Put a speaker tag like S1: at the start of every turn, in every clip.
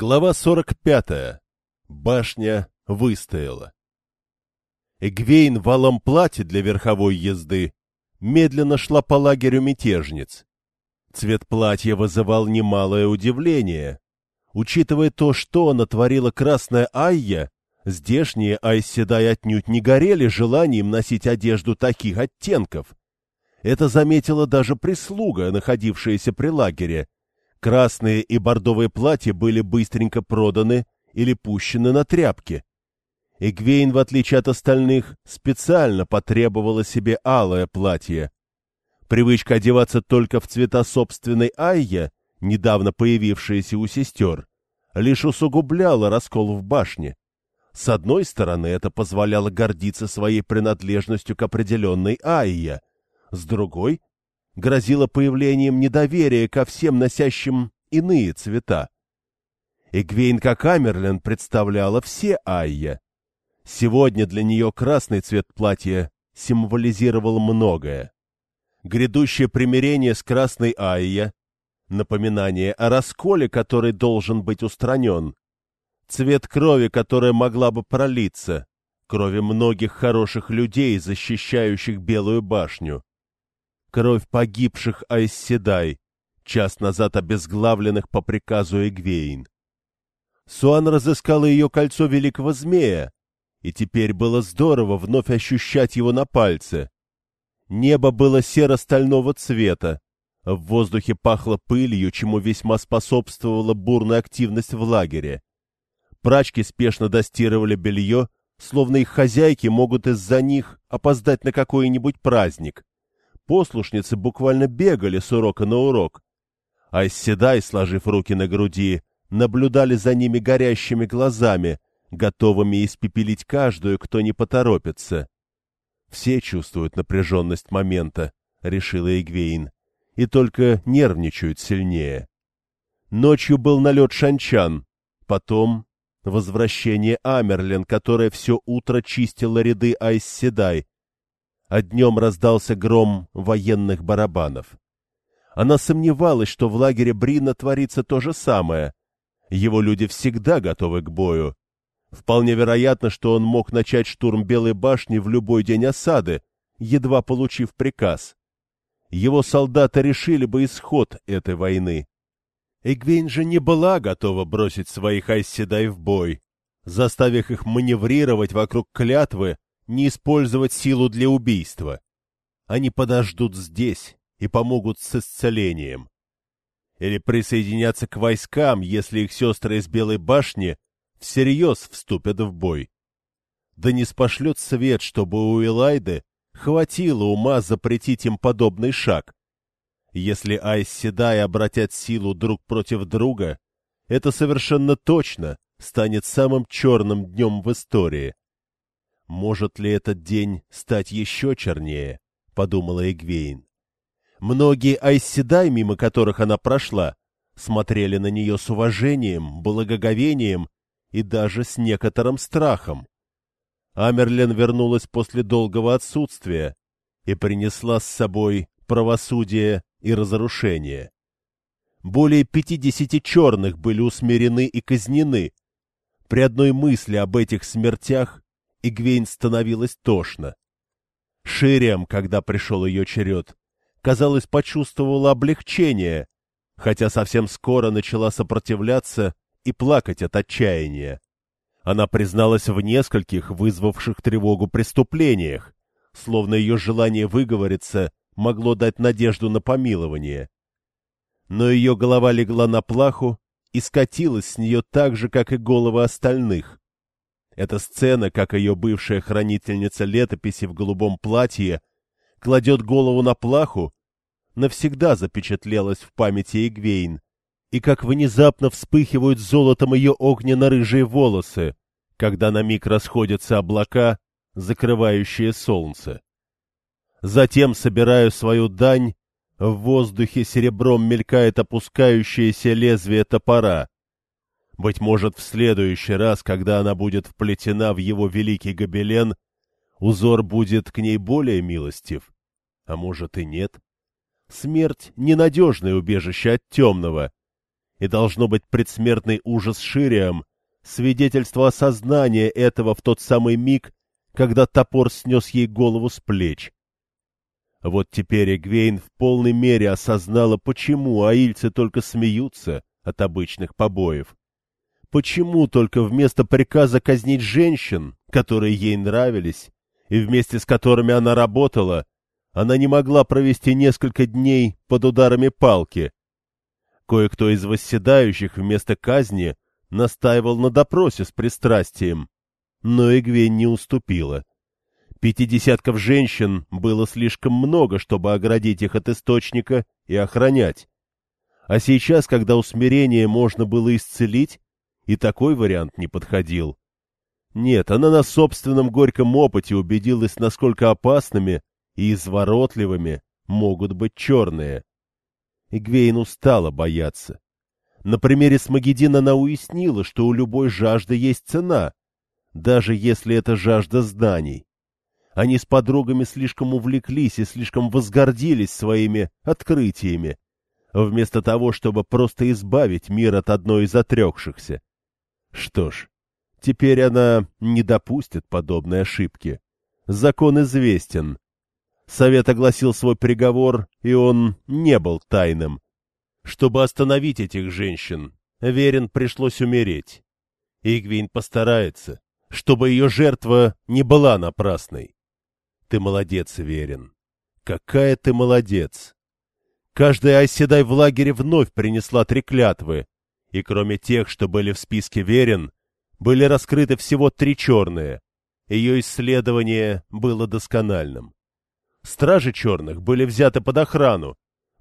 S1: Глава 45. Башня выстояла. Эгвейн в алом платье для верховой езды медленно шла по лагерю мятежниц. Цвет платья вызывал немалое удивление. Учитывая то, что натворила красная Айя, здешние Айседай отнюдь не горели желанием носить одежду таких оттенков. Это заметила даже прислуга, находившаяся при лагере — Красные и бордовые платья были быстренько проданы или пущены на тряпки. Эгвейн, в отличие от остальных, специально потребовала себе алое платье. Привычка одеваться только в цвета собственной Айя, недавно появившаяся у сестер, лишь усугубляла раскол в башне. С одной стороны, это позволяло гордиться своей принадлежностью к определенной Айя, с другой грозило появлением недоверия ко всем носящим иные цвета. Эгвейнка Камерлен представляла все Айя. Сегодня для нее красный цвет платья символизировал многое. Грядущее примирение с красной Айя, напоминание о расколе, который должен быть устранен, цвет крови, которая могла бы пролиться, крови многих хороших людей, защищающих Белую башню, кровь погибших Айсседай, час назад обезглавленных по приказу Эгвейн. Суан разыскала ее кольцо великого змея, и теперь было здорово вновь ощущать его на пальце. Небо было серо-стального цвета, в воздухе пахло пылью, чему весьма способствовала бурная активность в лагере. Прачки спешно достировали белье, словно их хозяйки могут из-за них опоздать на какой-нибудь праздник. Послушницы буквально бегали с урока на урок. А Седай, сложив руки на груди, наблюдали за ними горящими глазами, готовыми испепелить каждую, кто не поторопится. «Все чувствуют напряженность момента», — решила Игвейн, — «и только нервничают сильнее». Ночью был налет Шанчан, потом возвращение Амерлин, которая все утро чистила ряды Айсседай, а днем раздался гром военных барабанов. Она сомневалась, что в лагере Брина творится то же самое. Его люди всегда готовы к бою. Вполне вероятно, что он мог начать штурм Белой башни в любой день осады, едва получив приказ. Его солдаты решили бы исход этой войны. Эгвейн же не была готова бросить своих айседай в бой, заставив их маневрировать вокруг клятвы, не использовать силу для убийства. Они подождут здесь и помогут с исцелением. Или присоединятся к войскам, если их сестры из Белой башни всерьез вступят в бой. Да не спошлет свет, чтобы у Элайды хватило ума запретить им подобный шаг. Если Айс Седай обратят силу друг против друга, это совершенно точно станет самым черным днем в истории. «Может ли этот день стать еще чернее?» — подумала Эгвейн. Многие айсседай, мимо которых она прошла, смотрели на нее с уважением, благоговением и даже с некоторым страхом. Амерлен вернулась после долгого отсутствия и принесла с собой правосудие и разрушение. Более пятидесяти черных были усмирены и казнены. При одной мысли об этих смертях Игвейн становилось тошно. Шириам, когда пришел ее черед, казалось, почувствовала облегчение, хотя совсем скоро начала сопротивляться и плакать от отчаяния. Она призналась в нескольких вызвавших тревогу преступлениях, словно ее желание выговориться могло дать надежду на помилование. Но ее голова легла на плаху и скатилась с нее так же, как и головы остальных. Эта сцена, как ее бывшая хранительница летописи в голубом платье, кладет голову на плаху, навсегда запечатлелась в памяти Эгвейн, и как внезапно вспыхивают золотом ее огненно-рыжие волосы, когда на миг расходятся облака, закрывающие солнце. Затем собираю свою дань, в воздухе серебром мелькает опускающееся лезвие топора. Быть может, в следующий раз, когда она будет вплетена в его великий гобелен, узор будет к ней более милостив. А может и нет. Смерть — ненадежное убежище от темного. И должно быть предсмертный ужас Шириам, свидетельство осознания этого в тот самый миг, когда топор снес ей голову с плеч. Вот теперь Эгвейн в полной мере осознала, почему аильцы только смеются от обычных побоев. Почему только вместо приказа казнить женщин, которые ей нравились, и вместе с которыми она работала, она не могла провести несколько дней под ударами палки. Кое-кто из восседающих вместо казни настаивал на допросе с пристрастием, но Эгвейн не уступила. Пяти десятков женщин было слишком много, чтобы оградить их от источника и охранять. А сейчас, когда усмирение можно было исцелить, и такой вариант не подходил. Нет, она на собственном горьком опыте убедилась, насколько опасными и изворотливыми могут быть черные. Игвейн устала бояться. На примере Смагедина она уяснила, что у любой жажды есть цена, даже если это жажда зданий. Они с подругами слишком увлеклись и слишком возгордились своими открытиями, вместо того, чтобы просто избавить мир от одной из отрекшихся. Что ж, теперь она не допустит подобной ошибки. Закон известен. Совет огласил свой приговор, и он не был тайным. Чтобы остановить этих женщин, Верен пришлось умереть. Игвин постарается, чтобы ее жертва не была напрасной. Ты молодец, Верин. Какая ты молодец! Каждая оседай в лагере вновь принесла три клятвы, и кроме тех, что были в списке Верин, были раскрыты всего три черные. Ее исследование было доскональным. Стражи черных были взяты под охрану.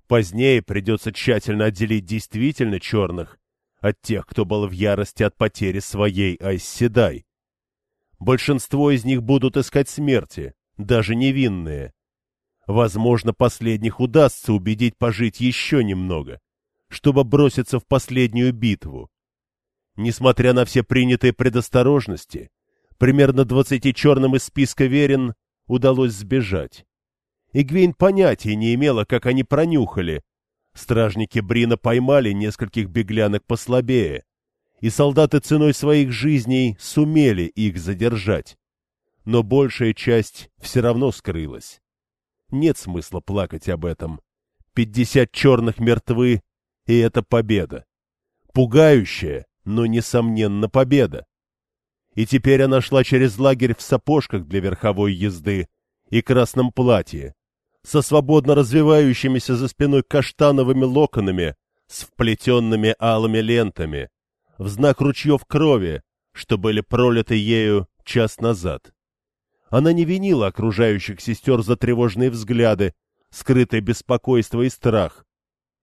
S1: Позднее придется тщательно отделить действительно черных от тех, кто был в ярости от потери своей Айсседай. Большинство из них будут искать смерти, даже невинные. Возможно, последних удастся убедить пожить еще немного, чтобы броситься в последнюю битву. Несмотря на все принятые предосторожности, примерно двадцати черным из списка верен удалось сбежать. Игвейн понятия не имела, как они пронюхали. Стражники Брина поймали нескольких беглянок послабее, и солдаты ценой своих жизней сумели их задержать но большая часть все равно скрылась. Нет смысла плакать об этом. Пятьдесят черных мертвы, и это победа. Пугающая, но, несомненно, победа. И теперь она шла через лагерь в сапожках для верховой езды и красном платье, со свободно развивающимися за спиной каштановыми локонами, с вплетенными алыми лентами, в знак ручьев крови, что были пролиты ею час назад. Она не винила окружающих сестер за тревожные взгляды, скрытое беспокойство и страх,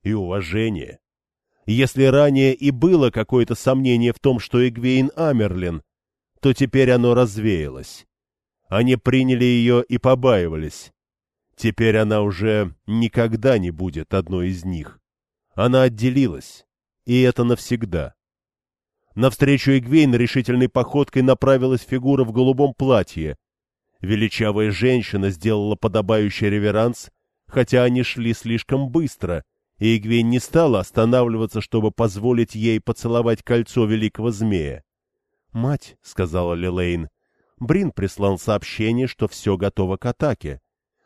S1: и уважение. Если ранее и было какое-то сомнение в том, что Эгвейн Амерлин, то теперь оно развеялось. Они приняли ее и побаивались. Теперь она уже никогда не будет одной из них. Она отделилась, и это навсегда. Навстречу Эгвейн решительной походкой направилась фигура в голубом платье, Величавая женщина сделала подобающий реверанс, хотя они шли слишком быстро, и Игвейн не стала останавливаться, чтобы позволить ей поцеловать кольцо великого змея. — Мать, — сказала Лилейн, — Брин прислал сообщение, что все готово к атаке.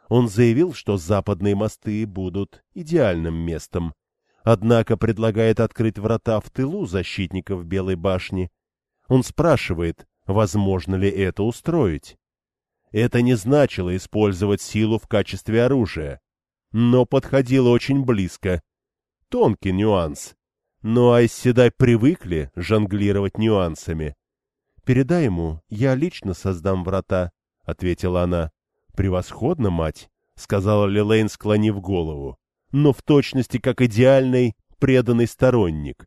S1: Он заявил, что западные мосты будут идеальным местом, однако предлагает открыть врата в тылу защитников Белой башни. Он спрашивает, возможно ли это устроить. Это не значило использовать силу в качестве оружия, но подходило очень близко. Тонкий нюанс. Но Айсседай привыкли жонглировать нюансами. — Передай ему, я лично создам врата, — ответила она. — Превосходно, мать, — сказала Лилейн, склонив голову, но в точности как идеальный, преданный сторонник.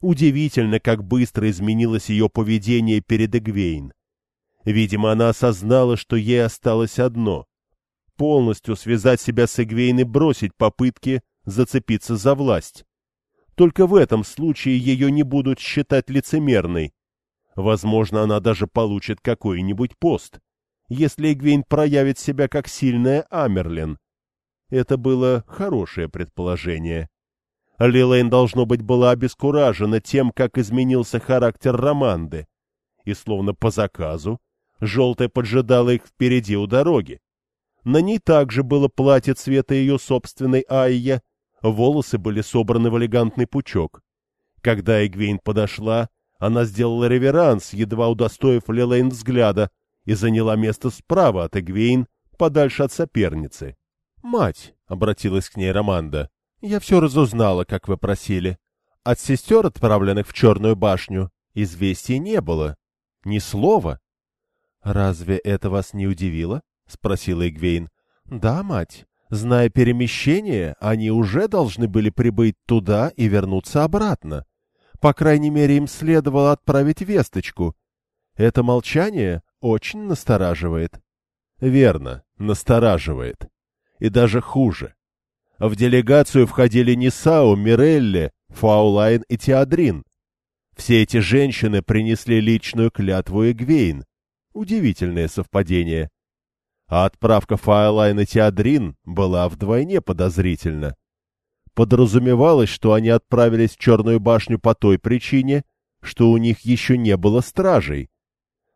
S1: Удивительно, как быстро изменилось ее поведение перед Эгвейн. Видимо, она осознала, что ей осталось одно — полностью связать себя с Эгвейн и бросить попытки зацепиться за власть. Только в этом случае ее не будут считать лицемерной. Возможно, она даже получит какой-нибудь пост, если Эгвейн проявит себя как сильная Амерлин. Это было хорошее предположение. Лилейн, должно быть, была обескуражена тем, как изменился характер Романды. И словно по заказу, желтая поджидала их впереди у дороги. На ней также было платье цвета ее собственной Айя, волосы были собраны в элегантный пучок. Когда Эгвейн подошла, она сделала реверанс, едва удостоив Лилейн взгляда, и заняла место справа от Эгвейн, подальше от соперницы. — Мать, — обратилась к ней Романда, — я все разузнала, как вы просили. От сестер, отправленных в Черную башню, известий не было. Ни слова. — Разве это вас не удивило? — спросила Эгвейн. — Да, мать. Зная перемещение, они уже должны были прибыть туда и вернуться обратно. По крайней мере, им следовало отправить весточку. Это молчание очень настораживает. — Верно, настораживает. И даже хуже. В делегацию входили Нисао, Мирелли, Фаулайн и Теодрин. Все эти женщины принесли личную клятву Эгвейн. Удивительное совпадение. А отправка Фаулайн и Теодрин была вдвойне подозрительна. Подразумевалось, что они отправились в Черную башню по той причине, что у них еще не было стражей.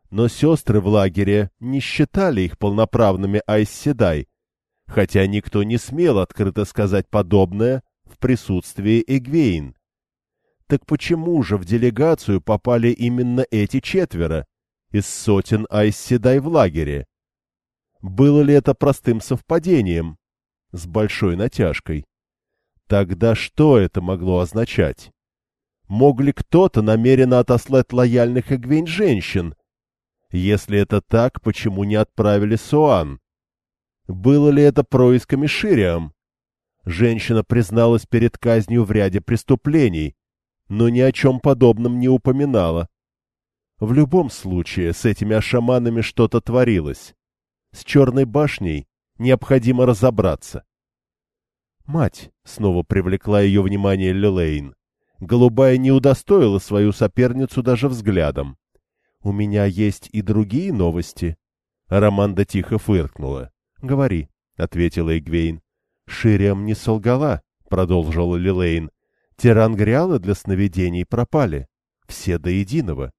S1: Но сестры в лагере не считали их полноправными Айсседай, хотя никто не смел открыто сказать подобное в присутствии Эгвейн. Так почему же в делегацию попали именно эти четверо из сотен Айсседай в лагере? Было ли это простым совпадением? С большой натяжкой. Тогда что это могло означать? Мог ли кто-то намеренно отослать лояльных Эгвейн женщин? Если это так, почему не отправили Суан? Было ли это происками Шириам? Женщина призналась перед казнью в ряде преступлений, но ни о чем подобном не упоминала. В любом случае, с этими ашаманами что-то творилось. С Черной башней необходимо разобраться. Мать снова привлекла ее внимание Лилейн. Голубая не удостоила свою соперницу даже взглядом. — У меня есть и другие новости. Романда тихо фыркнула. — Говори, — ответила Игвейн. — Шириам не солгала, — продолжила Лилейн. — Тирангриалы для сновидений пропали. Все до единого. —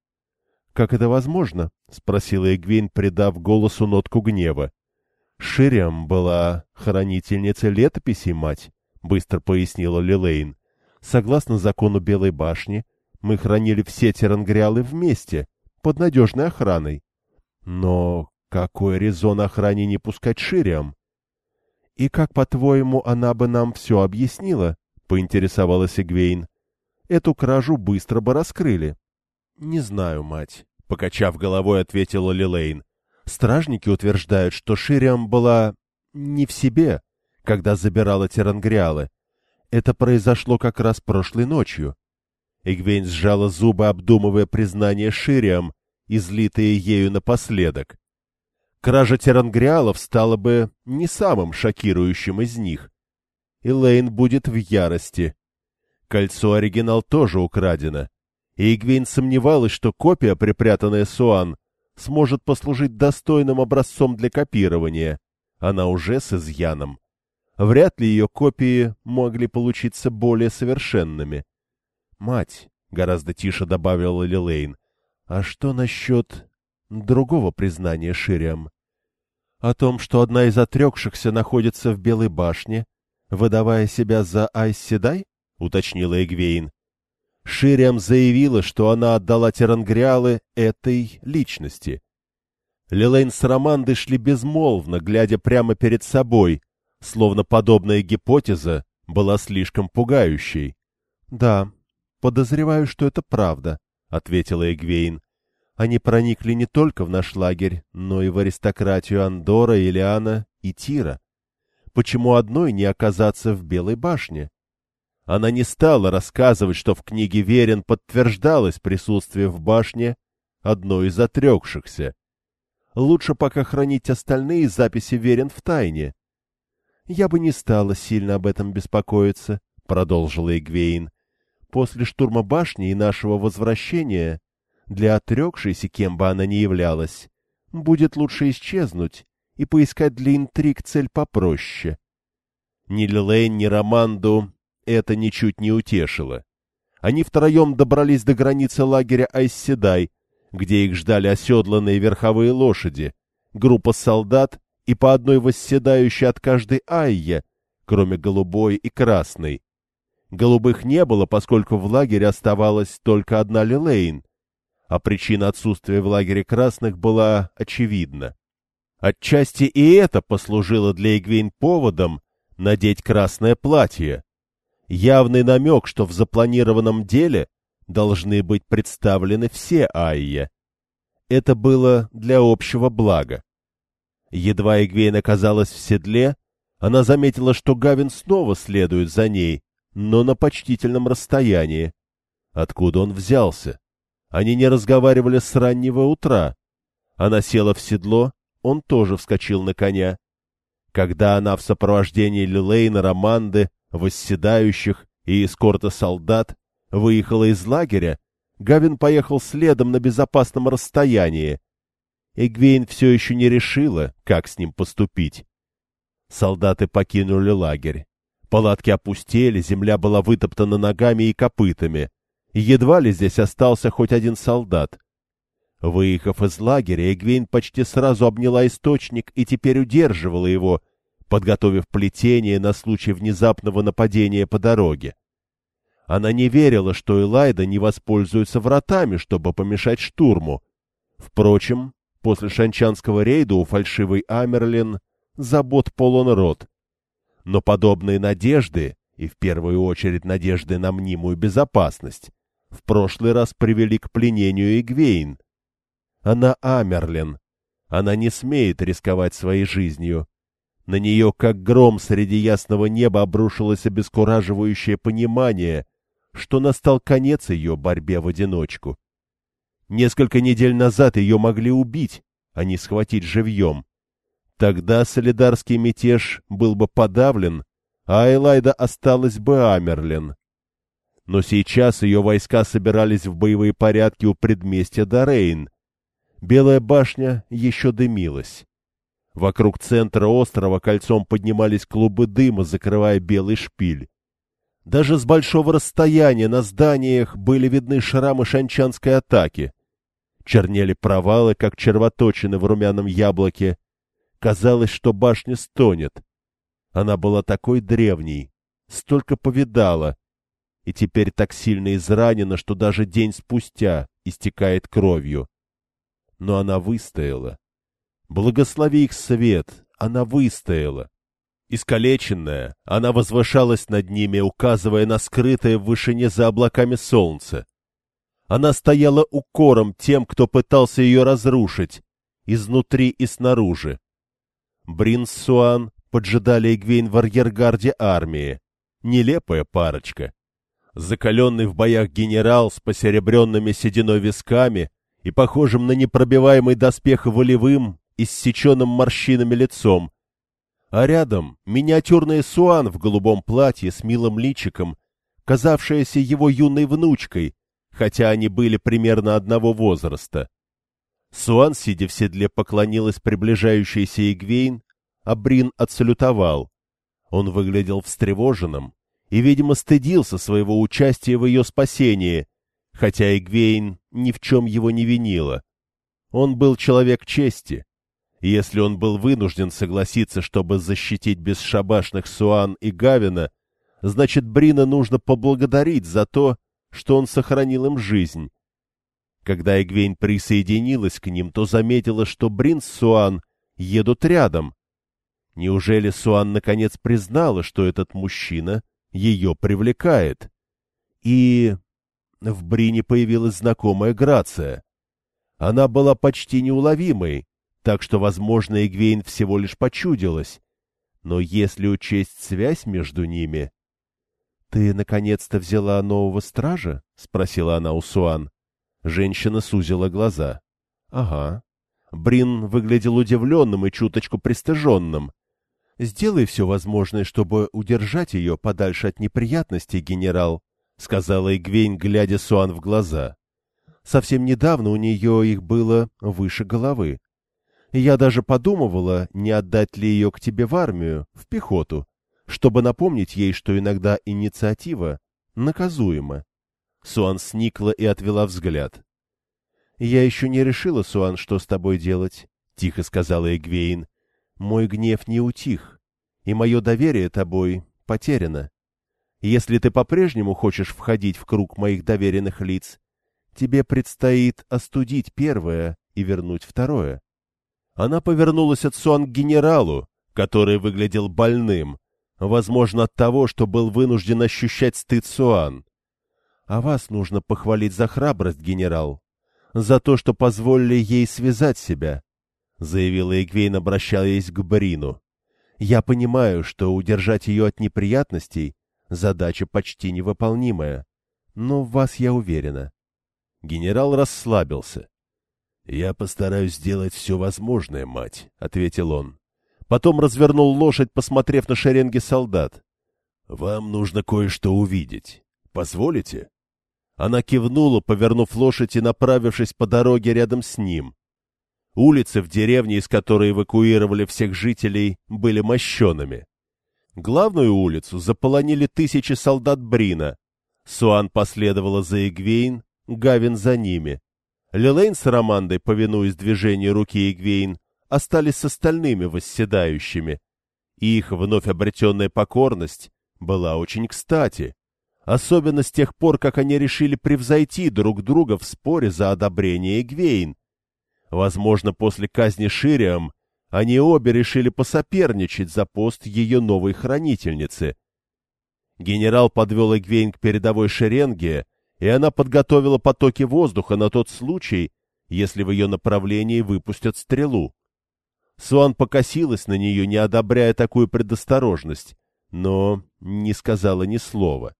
S1: Как это возможно? — спросила Игвейн, придав голосу нотку гнева. — Шириам была хранительницей летописей, мать, — быстро пояснила Лилейн. — Согласно закону Белой башни, мы хранили все тирангриалы вместе, под надежной охраной. Но какой резон охране не пускать Шириам? — И как, по-твоему, она бы нам все объяснила? — поинтересовалась Игвейн. — Эту кражу быстро бы раскрыли. — Не знаю, мать, — покачав головой, ответила Лилейн. Стражники утверждают, что Шириам была не в себе, когда забирала Терангриалы. Это произошло как раз прошлой ночью. Игвейн сжала зубы, обдумывая признание Шириам, излитые ею напоследок. Кража Терангриалов стала бы не самым шокирующим из них. И Лейн будет в ярости. Кольцо-оригинал тоже украдено. И Игвейн сомневалась, что копия, припрятанная Суан, сможет послужить достойным образцом для копирования. Она уже с изъяном. Вряд ли ее копии могли получиться более совершенными. «Мать», — гораздо тише добавила Лилейн, — «а что насчет другого признания Шириам. О том, что одна из отрекшихся находится в Белой башне, выдавая себя за Айсседай, уточнила Эгвейн. Шириам заявила, что она отдала Терангриалы этой личности. Лилейн с Романдой шли безмолвно, глядя прямо перед собой, словно подобная гипотеза была слишком пугающей. — Да, подозреваю, что это правда, — ответила Эгвейн. Они проникли не только в наш лагерь, но и в аристократию Андора, Илиана и Тира. Почему одной не оказаться в Белой башне? Она не стала рассказывать, что в книге Верен подтверждалось присутствие в башне одной из отрекшихся. Лучше пока хранить остальные записи Верен в тайне. «Я бы не стала сильно об этом беспокоиться», — продолжила Игвейн. «После штурма башни и нашего возвращения для отрекшейся, кем бы она ни являлась, будет лучше исчезнуть и поискать для интриг цель попроще. Ни Лилейн, ни Романду это ничуть не утешило. Они втроем добрались до границы лагеря Айсседай, где их ждали оседланные верховые лошади, группа солдат и по одной восседающей от каждой айе, кроме голубой и красной. Голубых не было, поскольку в лагере оставалась только одна Лилейн, а причина отсутствия в лагере красных была очевидна. Отчасти и это послужило для Игвейн поводом надеть красное платье. Явный намек, что в запланированном деле должны быть представлены все Айя. Это было для общего блага. Едва Игвейн оказалась в седле, она заметила, что Гавин снова следует за ней, но на почтительном расстоянии. Откуда он взялся? Они не разговаривали с раннего утра. Она села в седло, он тоже вскочил на коня. Когда она в сопровождении Лилейна, Романды, восседающих и эскорта солдат выехала из лагеря, Гавин поехал следом на безопасном расстоянии. Эгвейн все еще не решила, как с ним поступить. Солдаты покинули лагерь. Палатки опустели, земля была вытоптана ногами и копытами. Едва ли здесь остался хоть один солдат. Выехав из лагеря, Эгвейн почти сразу обняла источник и теперь удерживала его, подготовив плетение на случай внезапного нападения по дороге. Она не верила, что Элайда не воспользуется вратами, чтобы помешать штурму. Впрочем, после шанчанского рейда у фальшивой Амерлин забот полон рот. Но подобные надежды, и в первую очередь надежды на мнимую безопасность, в прошлый раз привели к пленению Игвейн. Она Амерлин. Она не смеет рисковать своей жизнью. На нее, как гром среди ясного неба, обрушилось обескураживающее понимание, что настал конец ее борьбе в одиночку. Несколько недель назад ее могли убить, а не схватить живьем. Тогда солидарский мятеж был бы подавлен, а Элайда осталась бы Амерлин. Но сейчас ее войска собирались в боевые порядки у предместья Дорейн. Белая башня еще дымилась. Вокруг центра острова кольцом поднимались клубы дыма, закрывая белый шпиль. Даже с большого расстояния на зданиях были видны шрамы шанчанской атаки. Чернели провалы, как червоточины в румяном яблоке. Казалось, что башня стонет. Она была такой древней, столько повидала, и теперь так сильно изранена, что даже день спустя истекает кровью. Но она выстояла. Благослови их свет, она выстояла. Искалеченная, она возвышалась над ними, указывая на скрытое в вышине за облаками солнце. Она стояла укором тем, кто пытался ее разрушить, изнутри и снаружи. Брин с Суан поджидали Игвейн в арьергарде армии. Нелепая парочка. Закаленный в боях генерал с посеребренными сединой висками и похожим на непробиваемый доспех волевым, иссеченным морщинами лицом, а рядом миниатюрная Суан в голубом платье с милым личиком, казавшаяся его юной внучкой, хотя они были примерно одного возраста. Суан, сидя в седле, поклонилась приближающейся Игвейн, а Брин отсалютовал. Он выглядел встревоженным и, видимо, стыдился своего участия в ее спасении, хотя Игвейн ни в чем его не винила. Он был человек чести, если он был вынужден согласиться, чтобы защитить бесшабашных Суан и Гавина, значит, Брина нужно поблагодарить за то, что он сохранил им жизнь. Когда Эгвейн присоединилась к ним, то заметила, что Брин с Суан едут рядом. Неужели Суан наконец признала, что этот мужчина ее привлекает? И в Брине появилась знакомая грация. Она была почти неуловимой, так что, возможно, Игвейн всего лишь почудилась. Но если учесть связь между ними... — Ты, наконец-то, взяла нового стража? — спросила она у Суан. Женщина сузила глаза. — Ага. Брин выглядел удивленным и чуточку пристыженным. — Сделай все возможное, чтобы удержать ее подальше от неприятностей, генерал, — сказала Игвейн, глядя Суан в глаза. Совсем недавно у нее их было выше головы. Я даже подумывала, не отдать ли ее к тебе в армию, в пехоту. чтобы напомнить ей, что иногда инициатива наказуема. Суан сникла и отвела взгляд. — Я еще не решила, Суан, что с тобой делать, — тихо сказала Эгвейн. — Мой гнев не утих, и мое доверие тобой потеряно. Если ты по-прежнему хочешь входить в круг моих доверенных лиц, тебе предстоит остудить первое и вернуть второе. Она повернулась от к генералу, который выглядел больным, возможно, от того, что был вынужден ощущать стыд Суан. А вас нужно похвалить за храбрость, генерал, за то, что позволили ей связать себя, — заявила Эгвейн, обращаясь к Брину. Я понимаю, что удержать ее от неприятностей — задача почти невыполнимая, но в вас я уверена. Генерал расслабился. — Я постараюсь сделать все возможное, мать, — ответил он. Потом развернул лошадь, посмотрев на шеренги солдат. — Вам нужно кое-что увидеть. Позволите? Она кивнула, повернув лошадь и направившись по дороге рядом с ним. Улицы в деревне, из которой эвакуировали всех жителей, были мощенными. Главную улицу заполонили тысячи солдат Брина. Суан последовала за Эгвейн, Гавин за ними. Лилейн с Романдой, повинуясь движению руки Эгвейн, остались с остальными восседающими. И их вновь обретенная покорность была очень кстати, особенно с тех пор, как они решили превзойти друг друга в споре за одобрение Эгвейн, Возможно, после казни Шириам они обе решили посоперничать за пост ее новой хранительницы. Генерал подвел Эгвейн к передовой шеренге, и она подготовила потоки воздуха на тот случай, если в ее направлении выпустят стрелу. Суан покосилась на нее, не одобряя такую предосторожность, но не сказала ни слова.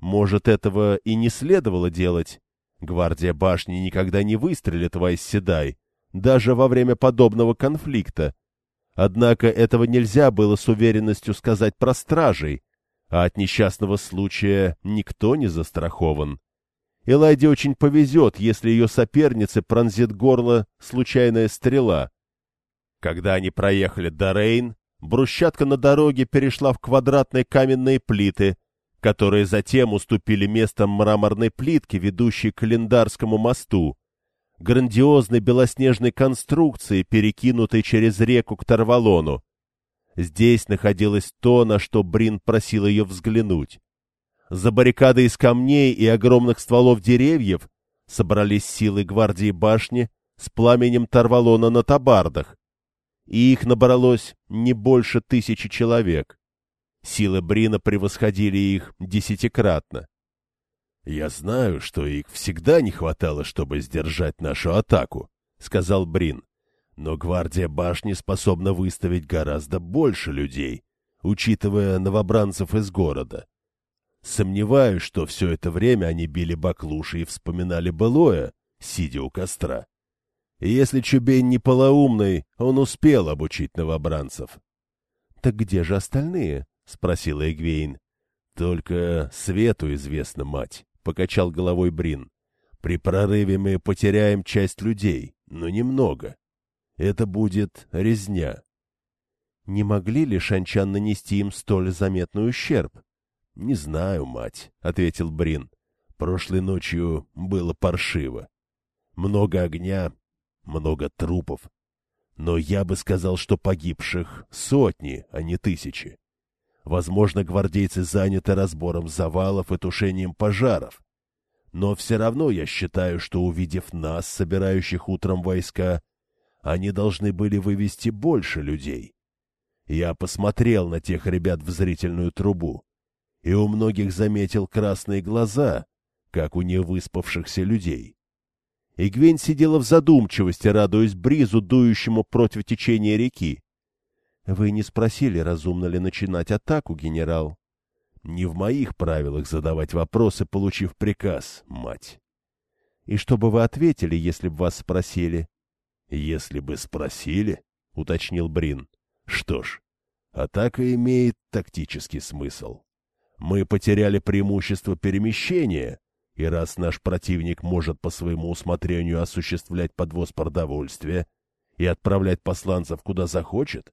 S1: Может, этого и не следовало делать, Гвардия башни никогда не выстрелит в Айсседай, даже во время подобного конфликта. Однако этого нельзя было с уверенностью сказать про стражей, а от несчастного случая никто не застрахован. Элайде очень повезет, если ее сопернице пронзит горло случайная стрела. Когда они проехали до Рейн, брусчатка на дороге перешла в квадратные каменные плиты — которые затем уступили место мраморной плитке, ведущей к календарскому мосту, грандиозной белоснежной конструкции, перекинутой через реку к Тарвалону. Здесь находилось то, на что Брин просил ее взглянуть. За баррикадой из камней и огромных стволов деревьев собрались силы гвардии башни с пламенем Тарвалона на табардах, и их набралось не больше тысячи человек. Силы Брина превосходили их десятикратно. — Я знаю, что их всегда не хватало, чтобы сдержать нашу атаку, — сказал Брин. — Но гвардия башни способна выставить гораздо больше людей, учитывая новобранцев из города. Сомневаюсь, что все это время они били баклуши и вспоминали былое, сидя у костра. И если Чубейн не полоумный, он успел обучить новобранцев. — Так где же остальные? — спросила Эгвейн. — Только свету известна мать, — покачал головой Брин. — При прорыве мы потеряем часть людей, но немного. Это будет резня. — Не могли ли шанчан нанести им столь заметный ущерб? — Не знаю, мать, — ответил Брин. — Прошлой ночью было паршиво. Много огня, много трупов. Но я бы сказал, что погибших сотни, а не тысячи. Возможно, гвардейцы заняты разбором завалов и тушением пожаров. Но все равно я считаю, что, увидев нас, собирающих утром войска, они должны были вывести больше людей. Я посмотрел на тех ребят в зрительную трубу, и у многих заметил красные глаза, как у невыспавшихся людей. Игвень сидела в задумчивости, радуясь бризу, дующему против течения реки. Вы не спросили, разумно ли начинать атаку, генерал? Не в моих правилах задавать вопросы, получив приказ, мать. И что бы вы ответили, если бы вас спросили? Если бы спросили, уточнил Брин. Что ж, атака имеет тактический смысл. Мы потеряли преимущество перемещения, и раз наш противник может по своему усмотрению осуществлять подвоз продовольствия и отправлять посланцев куда захочет,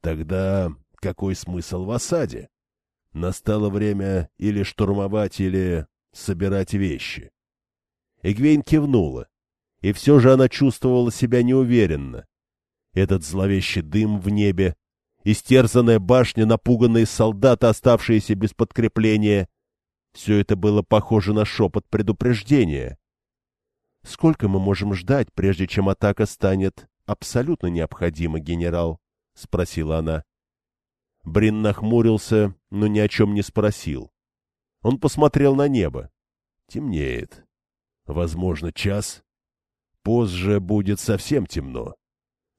S1: Тогда какой смысл в осаде? Настало время или штурмовать, или собирать вещи. Эгвейн кивнула, и все же она чувствовала себя неуверенно. Этот зловещий дым в небе, истерзанная башня, напуганные солдаты, оставшиеся без подкрепления — все это было похоже на шепот предупреждения. «Сколько мы можем ждать, прежде чем атака станет абсолютно необходима, генерал?» — спросила она. Брин нахмурился, но ни о чем не спросил. Он посмотрел на небо. Темнеет. Возможно, час. Позже будет совсем темно.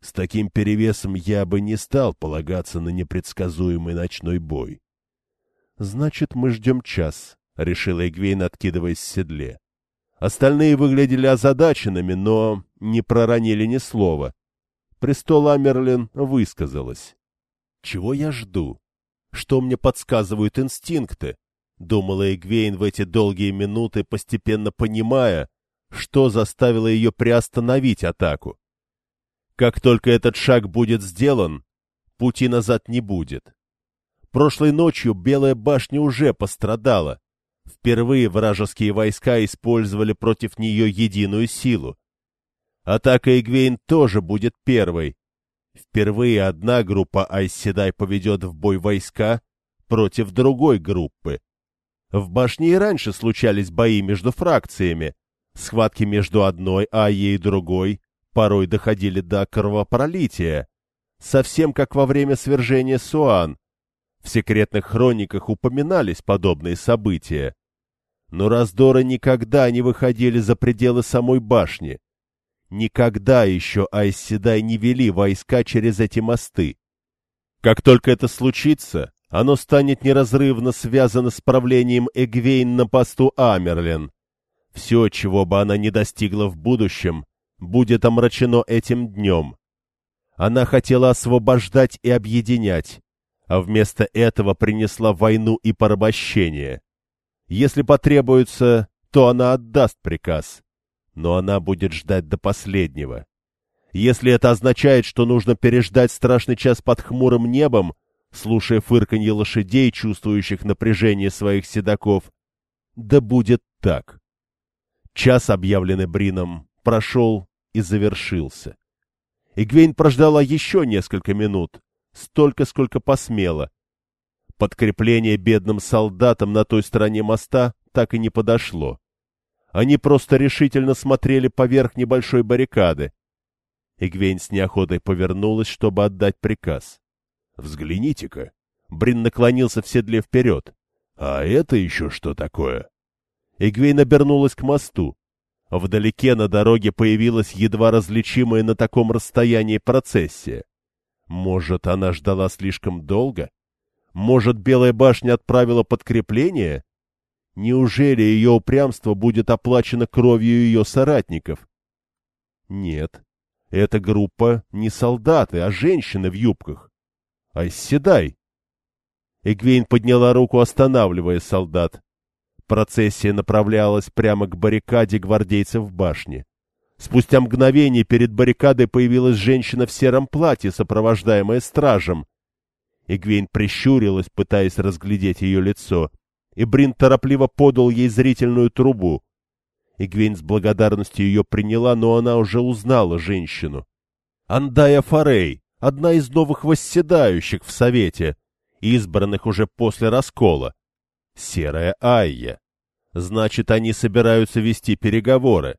S1: С таким перевесом я бы не стал полагаться на непредсказуемый ночной бой. — Значит, мы ждем час, — решила Эгвейн, откидываясь в седле. Остальные выглядели озадаченными, но не проронили ни слова. Престол Амерлин высказалась. Чего я жду? Что мне подсказывают инстинкты? Думала Эгвейн в эти долгие минуты, постепенно понимая, что заставило ее приостановить атаку. Как только этот шаг будет сделан, пути назад не будет. Прошлой ночью Белая башня уже пострадала. Впервые вражеские войска использовали против нее единую силу. Атака Эгвейн тоже будет первой, Впервые одна группа Айсседай поведет в бой войска против другой группы. В башне и раньше случались бои между фракциями. Схватки между одной Айей и другой порой доходили до кровопролития. Совсем как во время свержения Суан. В секретных хрониках упоминались подобные события. Но раздоры никогда не выходили за пределы самой башни. Никогда еще Айсседай не вели войска через эти мосты. Как только это случится, оно станет неразрывно связано с правлением Эгвейн на посту Амерлин. Все, чего бы она ни достигла в будущем, будет омрачено этим днем. Она хотела освобождать и объединять, а вместо этого принесла войну и порабощение. Если потребуется, то она отдаст приказ но она будет ждать до последнего. Если это означает, что нужно переждать страшный час под хмурым небом, слушая фырканье лошадей, чувствующих напряжение своих седаков, да будет так. Час, объявленный Брином, прошел и завершился. Игвейн прождала еще несколько минут, столько, сколько посмела. Подкрепление бедным солдатам на той стороне моста так и не подошло. Они просто решительно смотрели поверх небольшой баррикады. Игвейн с неохотой повернулась, чтобы отдать приказ. «Взгляните-ка!» Брин наклонился в седле вперед. «А это еще что такое?» Игвейн обернулась к мосту. Вдалеке на дороге появилась едва различимая на таком расстоянии процессия. Может, она ждала слишком долго? Может, Белая башня отправила подкрепление? Неужели ее упрямство будет оплачено кровью ее соратников? Нет, эта группа не солдаты, а женщины в юбках. Айседай! Эгвейн подняла руку, останавливая солдат. Процессия направлялась прямо к баррикаде гвардейцев в башне. Спустя мгновение перед баррикадой появилась женщина в сером платье, сопровождаемая стражем. Эгвейн прищурилась, пытаясь разглядеть ее лицо и Брин торопливо подал ей зрительную трубу. Игвейн с благодарностью ее приняла, но она уже узнала женщину. Андая Форей, одна из новых восседающих в Совете, избранных уже после раскола. Серая Айя. Значит, они собираются вести переговоры.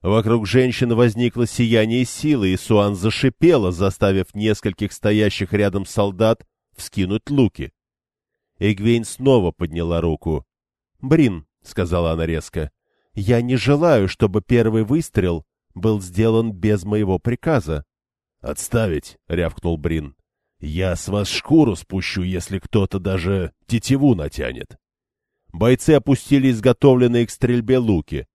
S1: Вокруг женщины возникло сияние силы, и Суан зашипела, заставив нескольких стоящих рядом солдат вскинуть луки. Эгвейн снова подняла руку. «Брин», — сказала она резко, — «я не желаю, чтобы первый выстрел был сделан без моего приказа». «Отставить!» — рявкнул Брин. «Я с вас шкуру спущу, если кто-то даже тетиву натянет». Бойцы опустили изготовленные к стрельбе луки.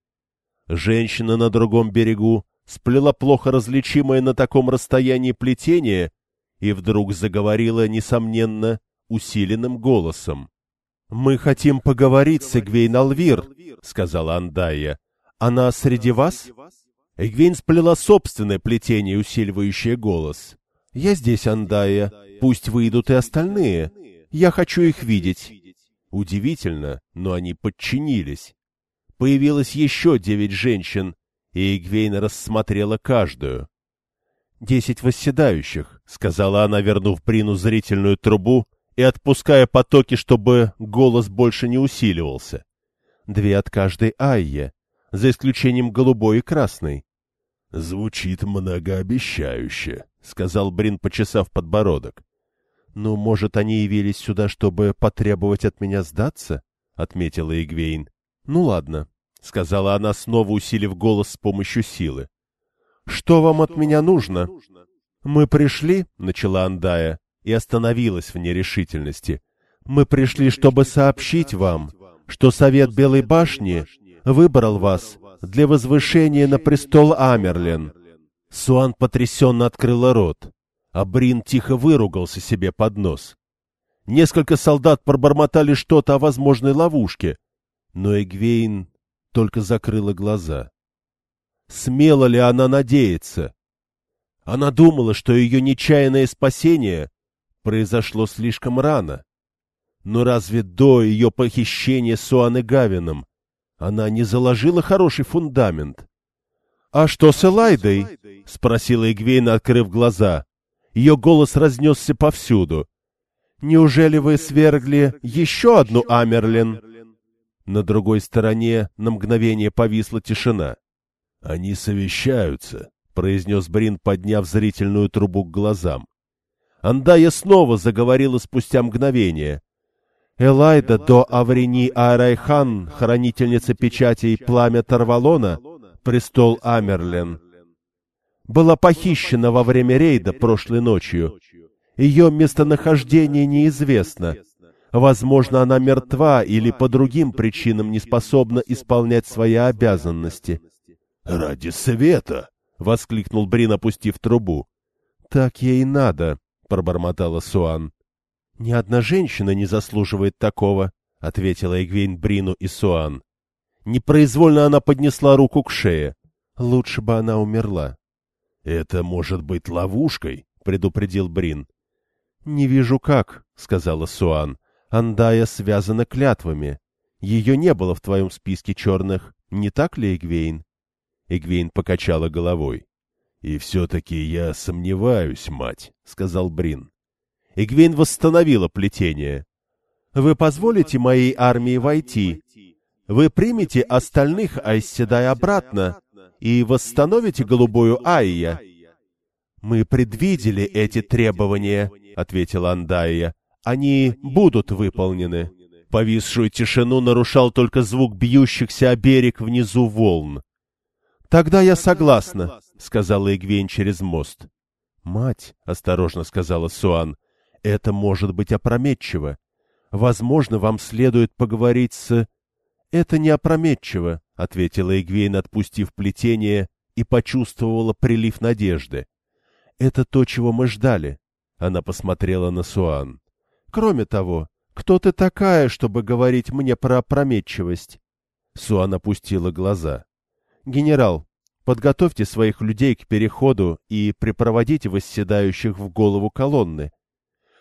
S1: Женщина на другом берегу сплела плохо различимое на таком расстоянии плетение и вдруг заговорила, несомненно, усиленным голосом. — Мы хотим поговорить с Эгвейн Алвир, — сказала Андая. — Она среди вас? Эгвейн сплела собственное плетение, усиливающее голос. «Я здесь, Андая. Пусть выйдут и остальные. Я хочу их видеть». Удивительно, но они подчинились. Появилось еще девять женщин, и Игвейн рассмотрела каждую. «Десять восседающих», — сказала она, вернув Брину зрительную трубу и отпуская потоки, чтобы голос больше не усиливался. «Две от каждой Айе, за исключением голубой и красной».
S2: «Звучит многообещающе», — сказал Брин, почесав подбородок.
S1: «Ну, может, они явились сюда, чтобы потребовать от меня сдаться?» — отметила Игвейн. «Ну, ладно», — сказала она, снова усилив голос с помощью силы. «Что вам от меня нужно?» «Мы пришли», — начала Андая, и остановилась в нерешительности. «Мы пришли, чтобы сообщить вам, что Совет Белой Башни выбрал вас для возвышения на престол Амерлин». Суан потрясенно открыла рот, а Брин тихо выругался себе под нос. Несколько солдат пробормотали что-то о возможной ловушке, но Эгвейн только закрыла глаза. Смела ли она надеяться? Она думала, что ее нечаянное спасение произошло слишком рано. Но разве до ее похищения Суаны Гавином она не заложила хороший фундамент? — А что с Элайдой? — спросила Игвейна, открыв глаза. Ее голос разнесся повсюду. — Неужели вы свергли еще одну Амерлин? На другой стороне на мгновение повисла тишина.
S2: — Они совещаются, — произнес Брин, подняв зрительную трубу к глазам.
S1: Андая снова заговорила спустя мгновение. Элайда до Аврени Арайхан, хранительница печатей Пламя Тарвалона, престол Амерлен, была похищена во время рейда прошлой ночью. Ее местонахождение неизвестно. Возможно, она мертва или по другим причинам не способна исполнять свои обязанности.
S2: «Ради света!» — воскликнул Брин, опустив трубу.
S1: «Так ей надо», — пробормотала Суан. «Ни одна женщина не заслуживает такого», — ответила Эгвейн Брину и Суан. Непроизвольно она поднесла руку к шее. Лучше бы она умерла.
S2: «Это может быть ловушкой», — предупредил Брин.
S1: «Не вижу как», — сказала Суан. «Андая связана клятвами. Ее не было в твоем списке черных, не так ли, Эгвейн?» Эгвейн покачала головой.
S2: «И все-таки я сомневаюсь, мать», — сказал Брин.
S1: Игвейн восстановила плетение. «Вы позволите моей армии войти? Вы примете остальных Айседай обратно и восстановите голубую Айя?» «Мы предвидели эти требования», — ответила Андайя. «Они будут выполнены». Повисшую тишину нарушал только звук бьющихся о берег внизу волн. «Тогда я согласна», — сказала Игвень через мост. «Мать», — осторожно сказала Суан, — «это может быть опрометчиво. Возможно, вам следует поговорить с...» «Это не опрометчиво», — ответила Игвейн, отпустив плетение, и почувствовала прилив надежды. «Это то, чего мы ждали», — она посмотрела на Суан. «Кроме того, кто ты такая, чтобы говорить мне про опрометчивость?» Суан опустила глаза. «Генерал, подготовьте своих людей к переходу и припроводите восседающих в голову колонны.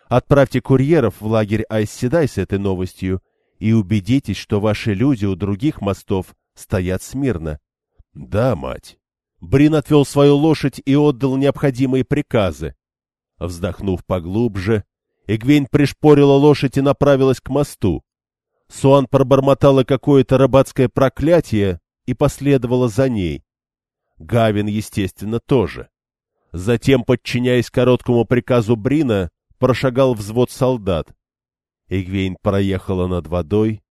S1: Отправьте курьеров в лагерь Айсседай с этой новостью и убедитесь, что ваши люди у других мостов стоят смирно».
S2: «Да, мать».
S1: Брин отвел свою лошадь и отдал необходимые приказы. Вздохнув поглубже, Эгвейн пришпорила лошадь и направилась к мосту. Суан пробормотала какое-то рыбацкое проклятие, и последовала за ней. Гавин, естественно, тоже. Затем, подчиняясь короткому приказу Брина, прошагал взвод солдат. Игвейн проехала над водой.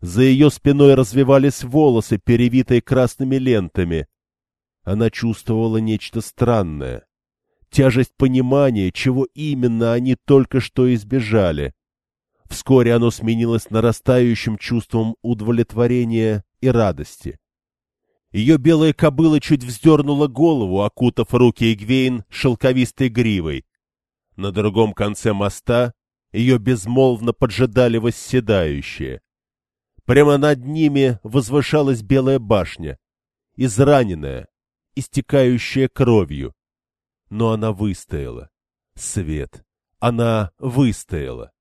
S1: За ее спиной развивались волосы, перевитые красными лентами. Она чувствовала нечто странное. Тяжесть понимания, чего именно они только что избежали. Вскоре оно сменилось нарастающим чувством удовлетворения и радости. Ее белая кобыла чуть вздернула голову, окутав руки Игвейн шелковистой гривой. На другом конце моста ее безмолвно поджидали восседающие. Прямо над ними возвышалась белая башня, израненная, истекающая кровью. Но она выстояла. Свет. Она выстояла.